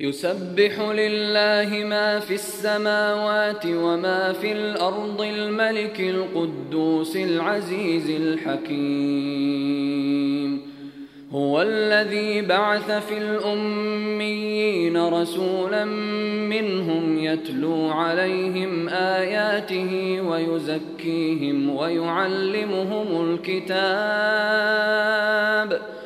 يسبح لله ما في السماوات وما في الأرض الملك القدوس العزيز الحكيم. هو الذي بعث في الأميين رسولا منهم يتلو عليهم آياته ويزكيهم ويعلمهم الكتاب ۖ. ويعلمهم الكتاب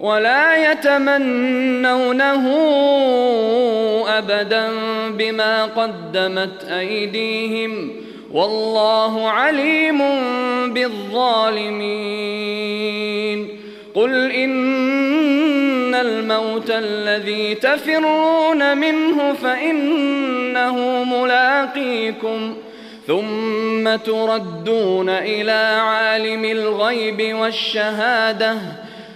ولا يتمنونه أبدا بما قدمت أيديهم والله عليم بالظالمين. قل إن الموت الذي تفرون منه فإنه ملاقيكم ثم تردون إلى عالم الغيب والشهادة